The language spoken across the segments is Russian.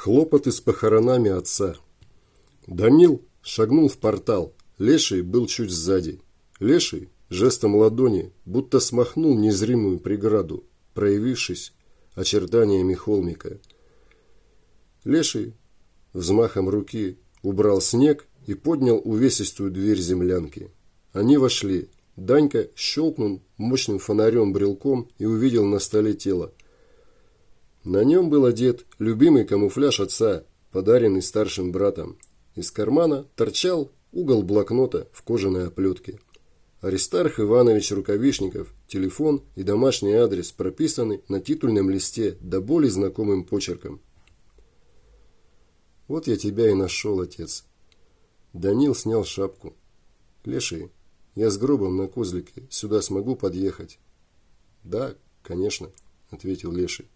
Хлопоты с похоронами отца. Данил шагнул в портал. Леший был чуть сзади. Леший жестом ладони будто смахнул незримую преграду, проявившись очертаниями холмика. Леший взмахом руки убрал снег и поднял увесистую дверь землянки. Они вошли. Данька щелкнул мощным фонарем-брелком и увидел на столе тело. На нем был одет любимый камуфляж отца, подаренный старшим братом. Из кармана торчал угол блокнота в кожаной оплетке. Аристарх Иванович Рукавишников, телефон и домашний адрес прописаны на титульном листе до боли знакомым почерком. «Вот я тебя и нашел, отец». Данил снял шапку. «Леший, я с гробом на козлике, сюда смогу подъехать?» «Да, конечно», — ответил Леший.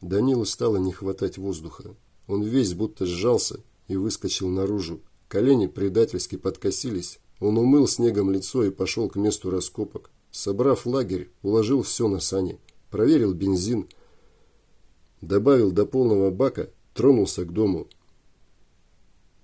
Данилу стало не хватать воздуха. Он весь будто сжался и выскочил наружу. Колени предательски подкосились. Он умыл снегом лицо и пошел к месту раскопок. Собрав лагерь, уложил все на сани, проверил бензин, добавил до полного бака, тронулся к дому.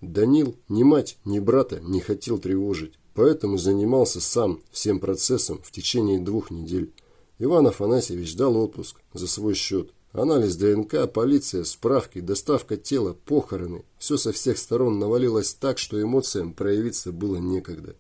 Данил ни мать, ни брата не хотел тревожить, поэтому занимался сам всем процессом в течение двух недель. Иван Афанасьевич ждал отпуск за свой счет. Анализ ДНК, полиция, справки, доставка тела, похороны. Все со всех сторон навалилось так, что эмоциям проявиться было некогда.